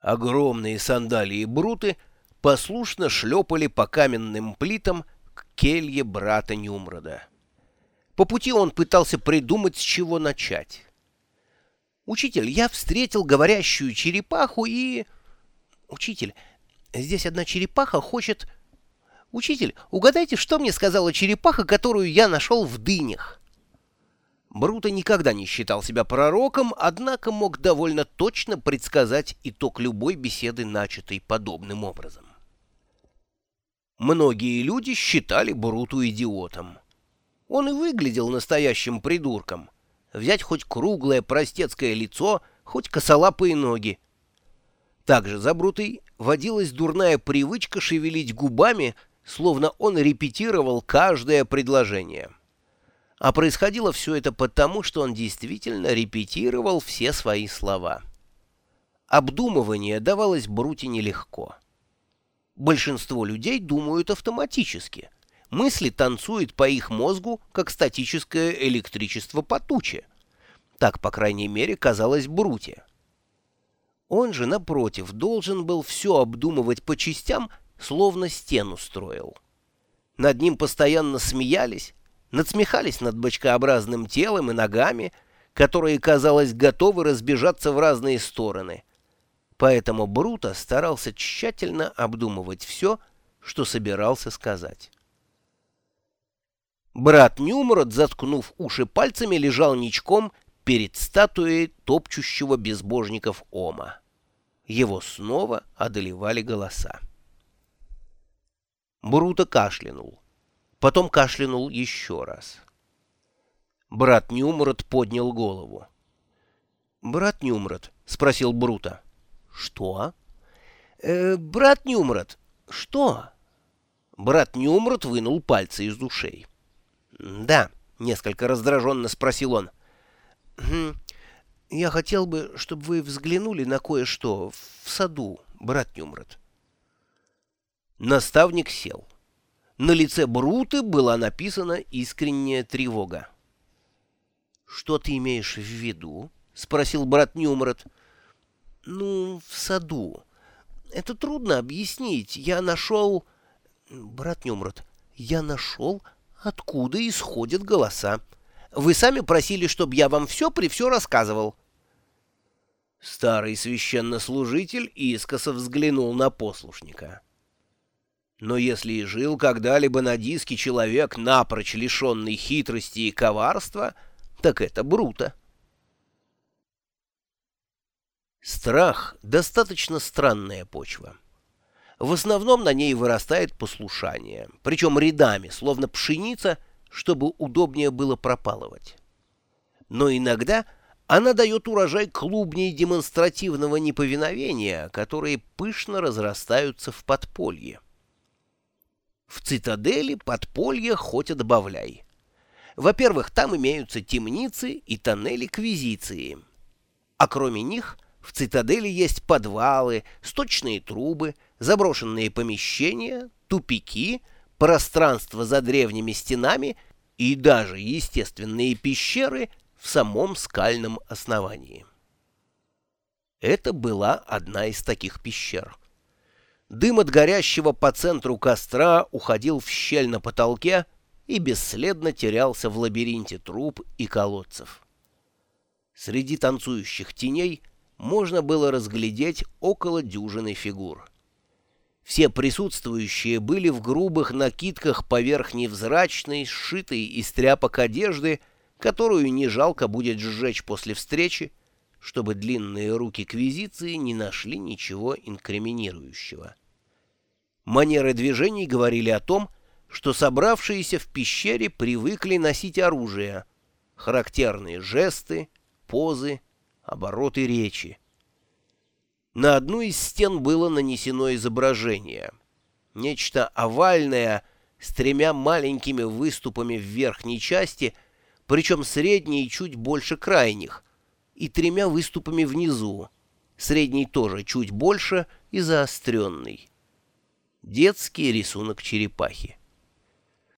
Огромные сандалии Бруты послушно шлепали по каменным плитам к келье брата Нюмрода. По пути он пытался придумать, с чего начать. «Учитель, я встретил говорящую черепаху и...» «Учитель, здесь одна черепаха хочет...» «Учитель, угадайте, что мне сказала черепаха, которую я нашел в дынях?» Бруто никогда не считал себя пророком, однако мог довольно точно предсказать итог любой беседы, начатой подобным образом. Многие люди считали Бруту идиотом. Он и выглядел настоящим придурком. Взять хоть круглое простецкое лицо, хоть косолапые ноги. Также за Брутой водилась дурная привычка шевелить губами, словно он репетировал каждое предложение. А происходило все это потому, что он действительно репетировал все свои слова. Обдумывание давалось Бруте нелегко. Большинство людей думают автоматически. Мысли танцуют по их мозгу, как статическое электричество по туче. Так, по крайней мере, казалось Бруте. Он же, напротив, должен был все обдумывать по частям, словно стену строил. Над ним постоянно смеялись, надсмехались над бочкообразным телом и ногами, которые, казалось, готовы разбежаться в разные стороны. Поэтому Бруто старался тщательно обдумывать все, что собирался сказать. Брат Нюмрод, заткнув уши пальцами, лежал ничком перед статуей топчущего безбожников Ома. Его снова одолевали голоса. Бруто кашлянул. Потом кашлянул еще раз. Брат Нюмрот поднял голову. «Брат Нюмрот?» — спросил Брута. «Что?» э, «Брат Нюмрот, что?» Брат Нюмрот вынул пальцы из ушей. «Да», — несколько раздраженно спросил он. «Хм, «Я хотел бы, чтобы вы взглянули на кое-что в саду, брат Нюмрот». Наставник сел. На лице Бруты была написана искренняя тревога. «Что ты имеешь в виду?» — спросил брат Нюмрот. «Ну, в саду. Это трудно объяснить. Я нашел...» «Брат Нюмрот, я нашел, откуда исходят голоса. Вы сами просили, чтобы я вам все при все рассказывал». Старый священнослужитель искоса взглянул на послушника. Но если и жил когда-либо на диске человек, напрочь лишенный хитрости и коварства, так это Брута. Страх — достаточно странная почва. В основном на ней вырастает послушание, причем рядами, словно пшеница, чтобы удобнее было пропалывать. Но иногда она дает урожай клубней демонстративного неповиновения, которые пышно разрастаются в подполье. В цитадели подполья хоть и добавляй. Во-первых, там имеются темницы и тоннели квизиции. А кроме них, в цитадели есть подвалы, сточные трубы, заброшенные помещения, тупики, пространство за древними стенами и даже естественные пещеры в самом скальном основании. Это была одна из таких пещер. Дым от горящего по центру костра уходил в щель на потолке и бесследно терялся в лабиринте труб и колодцев. Среди танцующих теней можно было разглядеть около дюжины фигур. Все присутствующие были в грубых накидках поверх невзрачной, сшитой из тряпок одежды, которую не жалко будет сжечь после встречи, чтобы длинные руки Квизиции не нашли ничего инкриминирующего. Манеры движений говорили о том, что собравшиеся в пещере привыкли носить оружие, характерные жесты, позы, обороты речи. На одну из стен было нанесено изображение. Нечто овальное с тремя маленькими выступами в верхней части, причем средней чуть больше крайних, и тремя выступами внизу, средний тоже чуть больше и заостренный детский рисунок черепахи.